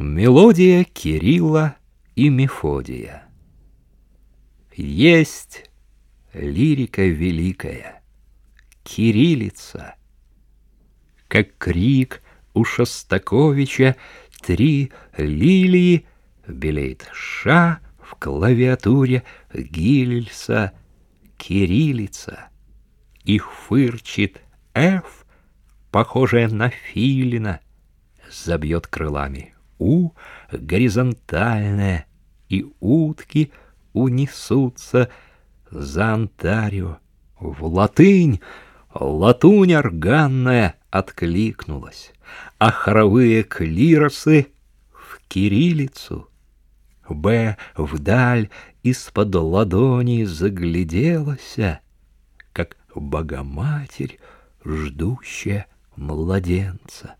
Мелодия Кирилла и Мефодия. Есть лирика великая, кириллица, Как крик у Шостаковича три лилии Белеет ша в клавиатуре Гильса кириллица. И фырчит F, похожая на филина, Забьет крылами у горизонтальная, и утки унесутся за Онтарио. В латынь, латунь органная откликнулась, а хоровые клиросы в кириллицу. Б вдаль из-под ладони загляделася, как Богоматерь, ждущая младенца.